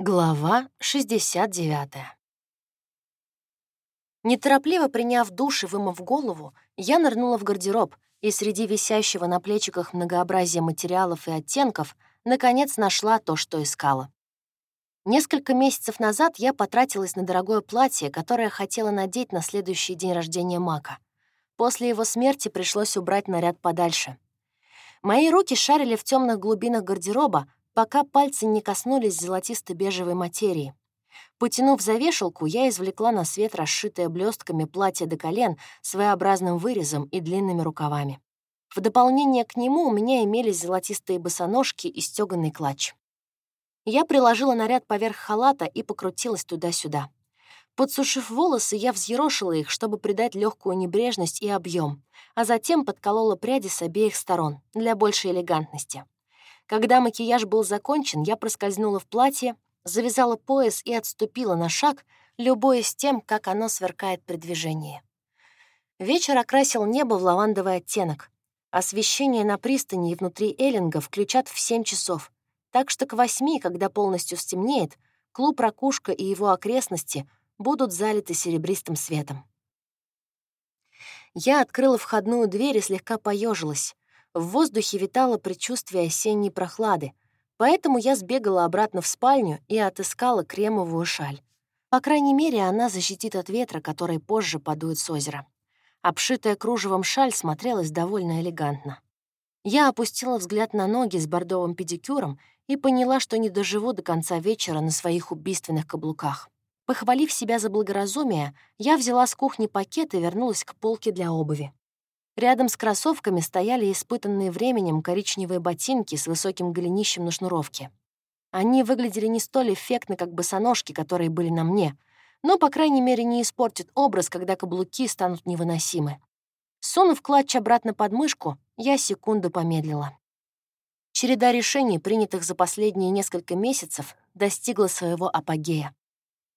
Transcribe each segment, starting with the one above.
Глава 69 Неторопливо приняв душ и вымыв голову, я нырнула в гардероб и среди висящего на плечиках многообразия материалов и оттенков наконец нашла то, что искала. Несколько месяцев назад я потратилась на дорогое платье, которое хотела надеть на следующий день рождения Мака. После его смерти пришлось убрать наряд подальше. Мои руки шарили в темных глубинах гардероба, пока пальцы не коснулись золотисто-бежевой материи. Потянув за вешалку, я извлекла на свет расшитое блестками платье до колен своеобразным вырезом и длинными рукавами. В дополнение к нему у меня имелись золотистые босоножки и стёганый клатч. Я приложила наряд поверх халата и покрутилась туда-сюда. Подсушив волосы, я взъерошила их, чтобы придать легкую небрежность и объем, а затем подколола пряди с обеих сторон для большей элегантности. Когда макияж был закончен, я проскользнула в платье, завязала пояс и отступила на шаг, любуясь тем, как оно сверкает при движении. Вечер окрасил небо в лавандовый оттенок. Освещение на пристани и внутри Эллинга включат в 7 часов, так что к восьми, когда полностью стемнеет, клуб «Ракушка» и его окрестности будут залиты серебристым светом. Я открыла входную дверь и слегка поежилась. В воздухе витало предчувствие осенней прохлады, поэтому я сбегала обратно в спальню и отыскала кремовую шаль. По крайней мере, она защитит от ветра, который позже подует с озера. Обшитая кружевом шаль смотрелась довольно элегантно. Я опустила взгляд на ноги с бордовым педикюром и поняла, что не доживу до конца вечера на своих убийственных каблуках. Похвалив себя за благоразумие, я взяла с кухни пакет и вернулась к полке для обуви. Рядом с кроссовками стояли испытанные временем коричневые ботинки с высоким голенищем на шнуровке. Они выглядели не столь эффектно, как босоножки, которые были на мне, но, по крайней мере, не испортят образ, когда каблуки станут невыносимы. Сунув клатч обратно под мышку, я секунду помедлила. Череда решений, принятых за последние несколько месяцев, достигла своего апогея.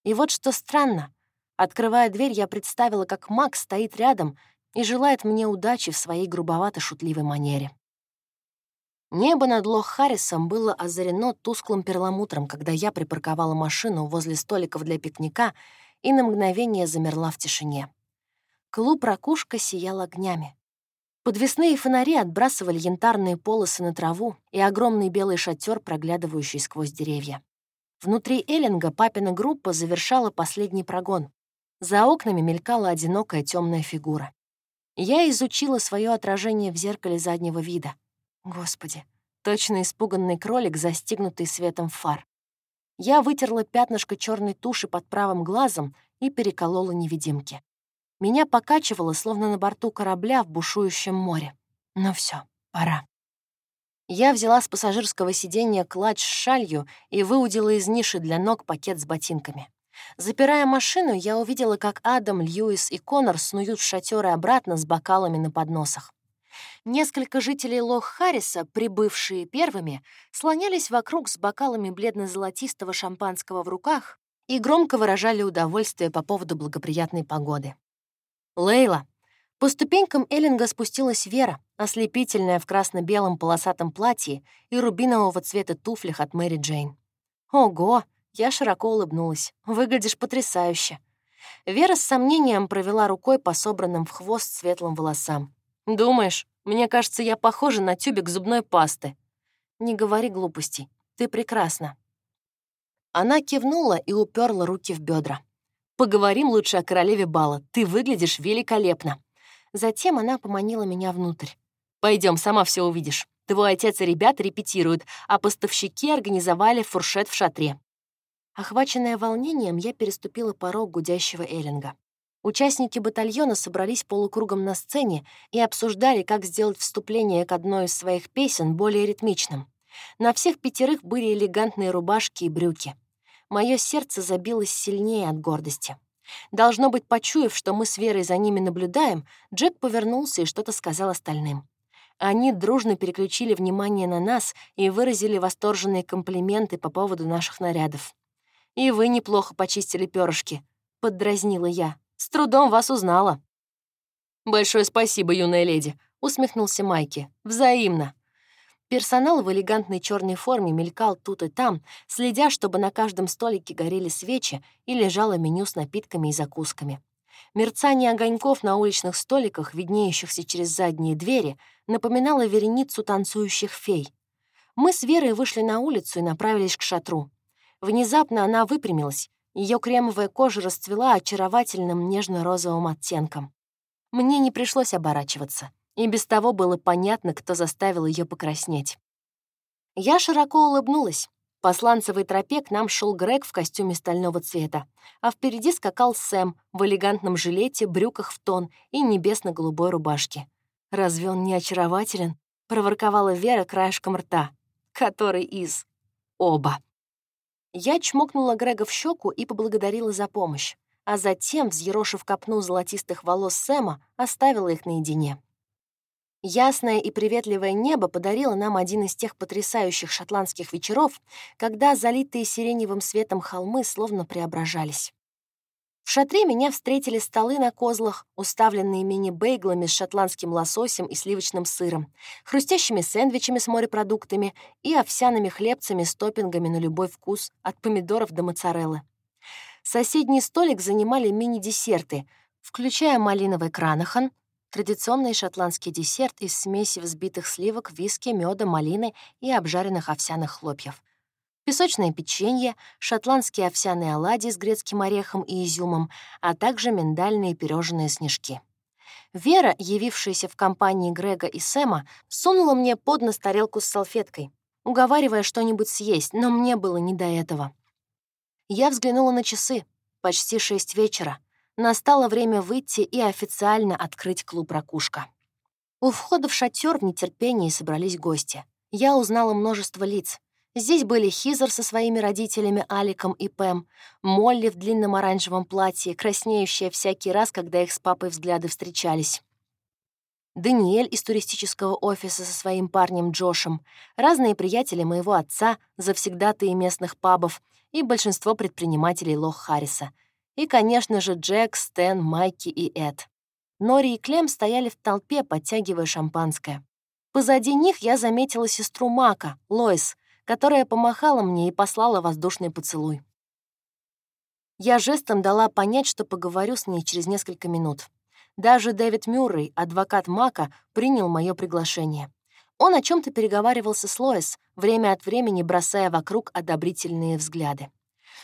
И вот что странно. Открывая дверь, я представила, как Макс стоит рядом и желает мне удачи в своей грубовато-шутливой манере. Небо над Лох-Харрисом было озарено тусклым перламутром, когда я припарковала машину возле столиков для пикника и на мгновение замерла в тишине. Клуб «Ракушка» сиял огнями. Подвесные фонари отбрасывали янтарные полосы на траву и огромный белый шатер, проглядывающий сквозь деревья. Внутри Эллинга папина группа завершала последний прогон. За окнами мелькала одинокая темная фигура. Я изучила свое отражение в зеркале заднего вида. Господи, точно испуганный кролик, застигнутый светом фар. Я вытерла пятнышко черной туши под правым глазом и переколола невидимки. Меня покачивало, словно на борту корабля в бушующем море. Но все, пора. Я взяла с пассажирского сиденья клатч с шалью и выудила из ниши для ног пакет с ботинками. Запирая машину, я увидела, как Адам, Льюис и Конор снуют в шатёры обратно с бокалами на подносах. Несколько жителей Лох-Харриса, прибывшие первыми, слонялись вокруг с бокалами бледно-золотистого шампанского в руках и громко выражали удовольствие по поводу благоприятной погоды. «Лейла!» По ступенькам Эллинга спустилась Вера, ослепительная в красно-белом полосатом платье и рубинового цвета туфлях от Мэри Джейн. «Ого!» Я широко улыбнулась. «Выглядишь потрясающе». Вера с сомнением провела рукой по собранным в хвост светлым волосам. «Думаешь, мне кажется, я похожа на тюбик зубной пасты». «Не говори глупостей. Ты прекрасна». Она кивнула и уперла руки в бедра. «Поговорим лучше о королеве бала. Ты выглядишь великолепно». Затем она поманила меня внутрь. Пойдем, сама все увидишь. Твой отец и ребята репетируют, а поставщики организовали фуршет в шатре. Охваченная волнением, я переступила порог гудящего Эллинга. Участники батальона собрались полукругом на сцене и обсуждали, как сделать вступление к одной из своих песен более ритмичным. На всех пятерых были элегантные рубашки и брюки. Мое сердце забилось сильнее от гордости. Должно быть, почуяв, что мы с Верой за ними наблюдаем, Джек повернулся и что-то сказал остальным. Они дружно переключили внимание на нас и выразили восторженные комплименты по поводу наших нарядов. «И вы неплохо почистили перышки», — поддразнила я. «С трудом вас узнала». «Большое спасибо, юная леди», — усмехнулся Майки. «Взаимно». Персонал в элегантной черной форме мелькал тут и там, следя, чтобы на каждом столике горели свечи и лежало меню с напитками и закусками. Мерцание огоньков на уличных столиках, виднеющихся через задние двери, напоминало вереницу танцующих фей. Мы с Верой вышли на улицу и направились к шатру. Внезапно она выпрямилась, ее кремовая кожа расцвела очаровательным нежно-розовым оттенком. Мне не пришлось оборачиваться, и без того было понятно, кто заставил ее покраснеть. Я широко улыбнулась. По сланцевой тропе к нам шел Грег в костюме стального цвета, а впереди скакал Сэм в элегантном жилете, брюках в тон и небесно-голубой рубашке. «Разве он не очарователен?» — проворковала Вера краешком рта. «Который из...» «Оба». Я чмокнула Грега в щеку и поблагодарила за помощь, а затем, взъерошив копну золотистых волос Сэма, оставила их наедине. Ясное и приветливое небо подарило нам один из тех потрясающих шотландских вечеров, когда залитые сиреневым светом холмы словно преображались. В шатре меня встретили столы на козлах, уставленные мини-бейглами с шотландским лососем и сливочным сыром, хрустящими сэндвичами с морепродуктами и овсяными хлебцами с топпингами на любой вкус, от помидоров до моцареллы. Соседний столик занимали мини-десерты, включая малиновый кранахан, традиционный шотландский десерт из смеси взбитых сливок, виски, меда, малины и обжаренных овсяных хлопьев — песочное печенье, шотландские овсяные оладьи с грецким орехом и изюмом, а также миндальные пирожные снежки. Вера, явившаяся в компании Грега и Сэма, сунула мне под нос тарелку с салфеткой, уговаривая что-нибудь съесть, но мне было не до этого. Я взглянула на часы. Почти шесть вечера. Настало время выйти и официально открыть клуб «Ракушка». У входа в шатер в нетерпении собрались гости. Я узнала множество лиц. Здесь были Хизер со своими родителями Аликом и Пэм, Молли в длинном оранжевом платье, краснеющая всякий раз, когда их с папой взгляды встречались. Даниэль из туристического офиса со своим парнем Джошем, разные приятели моего отца, завсегдатые местных пабов и большинство предпринимателей Лох Харриса. И, конечно же, Джек, Стэн, Майки и Эд. Нори и Клем стояли в толпе, подтягивая шампанское. Позади них я заметила сестру Мака, Лоис, которая помахала мне и послала воздушный поцелуй. Я жестом дала понять, что поговорю с ней через несколько минут. Даже Дэвид Мюррей, адвокат Мака, принял мое приглашение. Он о чем то переговаривался с Лоис, время от времени бросая вокруг одобрительные взгляды.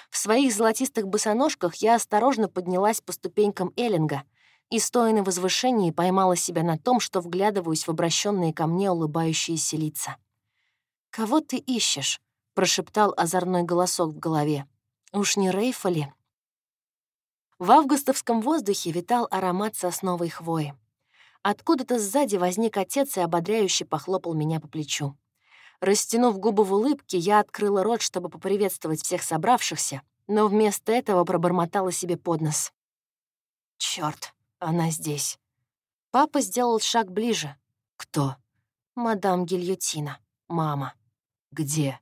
В своих золотистых босоножках я осторожно поднялась по ступенькам Эллинга и, стоя на возвышении, поймала себя на том, что вглядываюсь в обращенные ко мне улыбающиеся лица. «Кого ты ищешь?» — прошептал озорной голосок в голове. «Уж не Рейфа ли?» В августовском воздухе витал аромат сосновой хвои. Откуда-то сзади возник отец и ободряюще похлопал меня по плечу. Растянув губы в улыбке, я открыла рот, чтобы поприветствовать всех собравшихся, но вместо этого пробормотала себе под нос. «Чёрт, она здесь». Папа сделал шаг ближе. «Кто?» «Мадам Гильотина, мама». «Где?»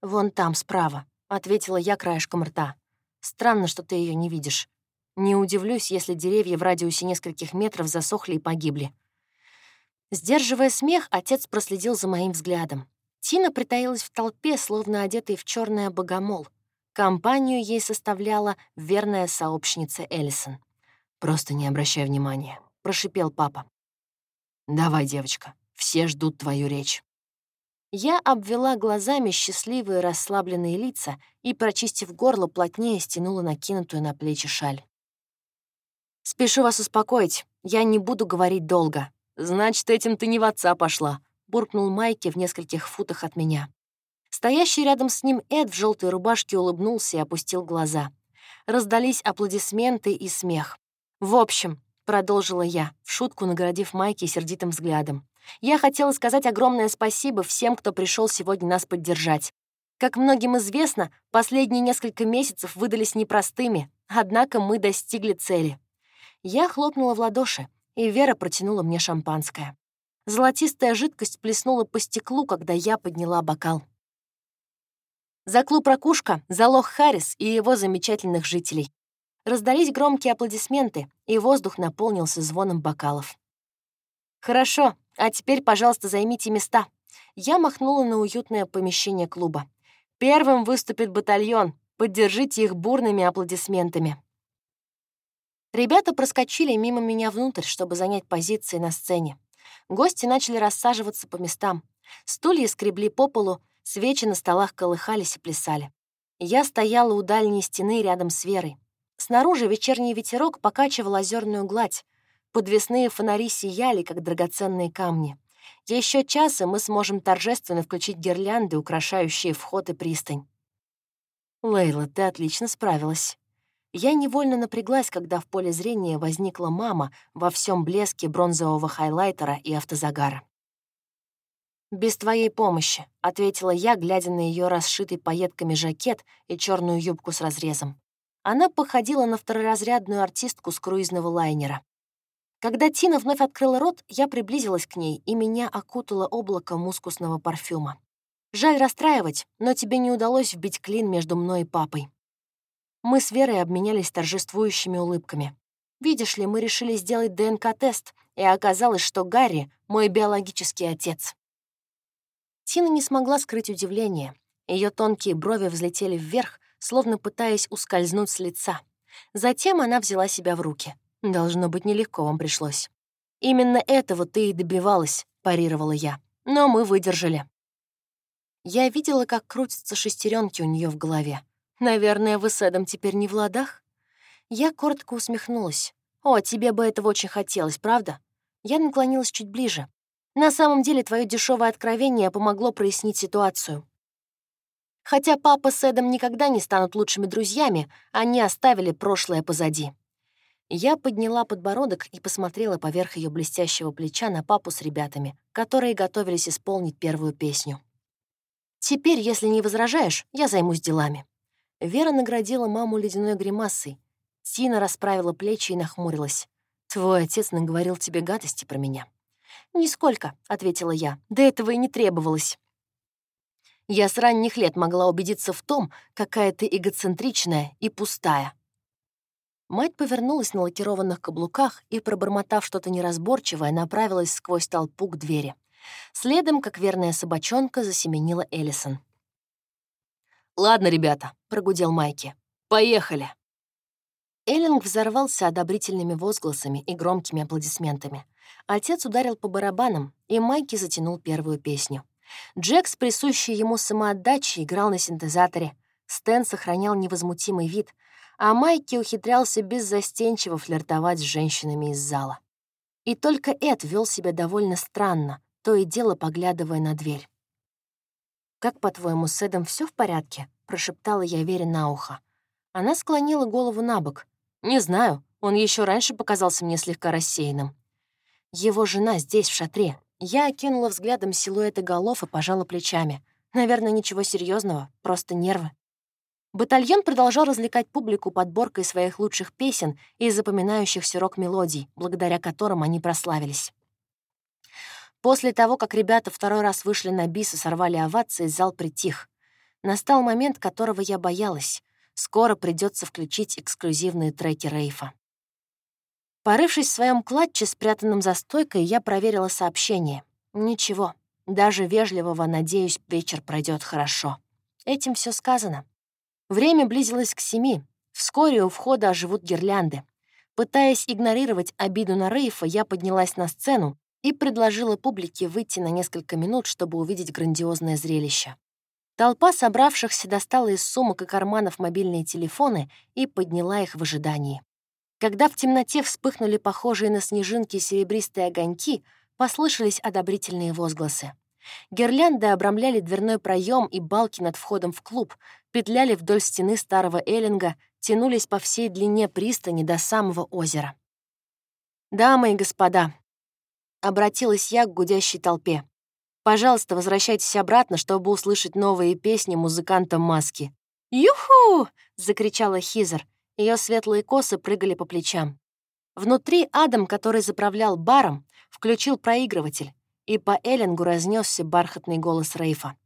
«Вон там, справа», — ответила я краешком рта. «Странно, что ты ее не видишь. Не удивлюсь, если деревья в радиусе нескольких метров засохли и погибли». Сдерживая смех, отец проследил за моим взглядом. Тина притаилась в толпе, словно одетая в черное богомол. Компанию ей составляла верная сообщница Эллисон. «Просто не обращай внимания», — прошипел папа. «Давай, девочка, все ждут твою речь». Я обвела глазами счастливые расслабленные лица и, прочистив горло, плотнее стянула накинутую на плечи шаль. «Спешу вас успокоить, я не буду говорить долго. Значит, этим ты не в отца пошла», — буркнул Майки в нескольких футах от меня. Стоящий рядом с ним Эд в желтой рубашке улыбнулся и опустил глаза. Раздались аплодисменты и смех. «В общем», — продолжила я, в шутку наградив Майки сердитым взглядом, я хотела сказать огромное спасибо всем, кто пришел сегодня нас поддержать. Как многим известно, последние несколько месяцев выдались непростыми, однако мы достигли цели. Я хлопнула в ладоши, и Вера протянула мне шампанское. Золотистая жидкость плеснула по стеклу, когда я подняла бокал. За клуб «Ракушка», за Лох Харрис и его замечательных жителей. Раздались громкие аплодисменты, и воздух наполнился звоном бокалов. «Хорошо, А теперь, пожалуйста, займите места». Я махнула на уютное помещение клуба. «Первым выступит батальон. Поддержите их бурными аплодисментами». Ребята проскочили мимо меня внутрь, чтобы занять позиции на сцене. Гости начали рассаживаться по местам. Стулья скребли по полу, свечи на столах колыхались и плясали. Я стояла у дальней стены рядом с Верой. Снаружи вечерний ветерок покачивал озерную гладь. Подвесные фонари сияли, как драгоценные камни. Еще час, и мы сможем торжественно включить гирлянды, украшающие вход и пристань. Лейла, ты отлично справилась. Я невольно напряглась, когда в поле зрения возникла мама во всем блеске бронзового хайлайтера и автозагара. «Без твоей помощи», — ответила я, глядя на ее расшитый пайетками жакет и черную юбку с разрезом. Она походила на второразрядную артистку с круизного лайнера. Когда Тина вновь открыла рот, я приблизилась к ней, и меня окутало облако мускусного парфюма. «Жаль расстраивать, но тебе не удалось вбить клин между мной и папой». Мы с Верой обменялись торжествующими улыбками. Видишь ли, мы решили сделать ДНК-тест, и оказалось, что Гарри — мой биологический отец. Тина не смогла скрыть удивление. Ее тонкие брови взлетели вверх, словно пытаясь ускользнуть с лица. Затем она взяла себя в руки. «Должно быть, нелегко вам пришлось». «Именно этого ты и добивалась», — парировала я. «Но мы выдержали». Я видела, как крутятся шестеренки у нее в голове. «Наверное, вы с Эдом теперь не в ладах?» Я коротко усмехнулась. «О, тебе бы этого очень хотелось, правда?» Я наклонилась чуть ближе. На самом деле, твое дешевое откровение помогло прояснить ситуацию. Хотя папа с Эдом никогда не станут лучшими друзьями, они оставили прошлое позади. Я подняла подбородок и посмотрела поверх ее блестящего плеча на папу с ребятами, которые готовились исполнить первую песню. «Теперь, если не возражаешь, я займусь делами». Вера наградила маму ледяной гримасой. Тина расправила плечи и нахмурилась. «Твой отец наговорил тебе гадости про меня». «Нисколько», — ответила я. «До этого и не требовалось». Я с ранних лет могла убедиться в том, какая ты эгоцентричная и пустая. Мать повернулась на лакированных каблуках и, пробормотав что-то неразборчивое, направилась сквозь толпу к двери. Следом, как верная собачонка, засеменила Эллисон. «Ладно, ребята», — прогудел Майки. «Поехали!» Эллинг взорвался одобрительными возгласами и громкими аплодисментами. Отец ударил по барабанам, и Майки затянул первую песню. Джек с ему самоотдачей играл на синтезаторе. Стэн сохранял невозмутимый вид, а Майки ухитрялся беззастенчиво флиртовать с женщинами из зала. И только Эд вел себя довольно странно, то и дело поглядывая на дверь. «Как, по-твоему, с Эдом все в порядке?» — прошептала я Вере на ухо. Она склонила голову на бок. «Не знаю, он еще раньше показался мне слегка рассеянным. Его жена здесь, в шатре. Я окинула взглядом силуэты голов и пожала плечами. Наверное, ничего серьезного, просто нервы. Батальон продолжал развлекать публику подборкой своих лучших песен и запоминающихся рок-мелодий, благодаря которым они прославились. После того, как ребята второй раз вышли на бис и сорвали овации, зал притих. Настал момент, которого я боялась. Скоро придется включить эксклюзивные треки Рейфа. Порывшись в своем клатче, спрятанном за стойкой, я проверила сообщение. Ничего, даже вежливого, надеюсь, вечер пройдет хорошо. Этим все сказано. Время близилось к семи. Вскоре у входа оживут гирлянды. Пытаясь игнорировать обиду на Рейфа, я поднялась на сцену и предложила публике выйти на несколько минут, чтобы увидеть грандиозное зрелище. Толпа собравшихся достала из сумок и карманов мобильные телефоны и подняла их в ожидании. Когда в темноте вспыхнули похожие на снежинки серебристые огоньки, послышались одобрительные возгласы. Гирлянды обрамляли дверной проем и балки над входом в клуб, петляли вдоль стены старого Эллинга, тянулись по всей длине пристани до самого озера. «Дамы и господа», — обратилась я к гудящей толпе, «пожалуйста, возвращайтесь обратно, чтобы услышать новые песни музыканта Маски». «Юху!» — закричала Хизер. Ее светлые косы прыгали по плечам. Внутри Адам, который заправлял баром, включил проигрыватель, и по Эллингу разнесся бархатный голос Рейфа.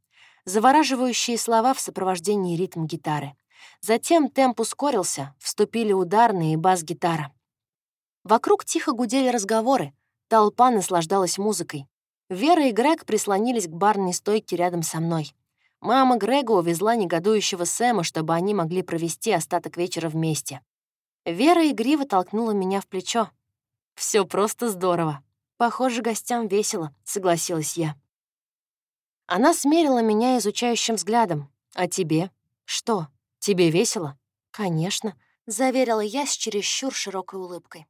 Завораживающие слова в сопровождении ритм гитары. Затем темп ускорился, вступили ударные и бас-гитара. Вокруг тихо гудели разговоры, толпа наслаждалась музыкой. Вера и Грег прислонились к барной стойке рядом со мной. Мама Грега увезла негодующего Сэма, чтобы они могли провести остаток вечера вместе. Вера игриво толкнула меня в плечо. Все просто здорово. Похоже, гостям весело», — согласилась я. Она смерила меня изучающим взглядом. «А тебе? Что, тебе весело?» «Конечно», — заверила я с чересчур широкой улыбкой.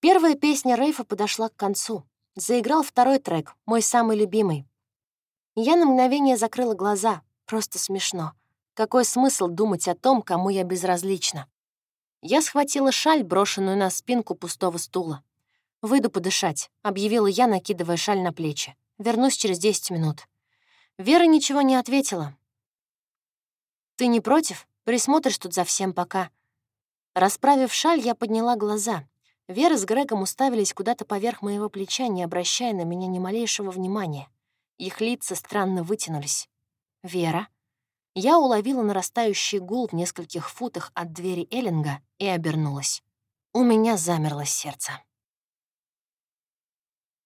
Первая песня Рейфа подошла к концу. Заиграл второй трек, мой самый любимый. Я на мгновение закрыла глаза. Просто смешно. Какой смысл думать о том, кому я безразлична? Я схватила шаль, брошенную на спинку пустого стула. «Выйду подышать», — объявила я, накидывая шаль на плечи. «Вернусь через 10 минут». Вера ничего не ответила. «Ты не против? Присмотришь тут за всем пока». Расправив шаль, я подняла глаза. Вера с Грегом уставились куда-то поверх моего плеча, не обращая на меня ни малейшего внимания. Их лица странно вытянулись. «Вера?» Я уловила нарастающий гул в нескольких футах от двери Эллинга и обернулась. У меня замерло сердце.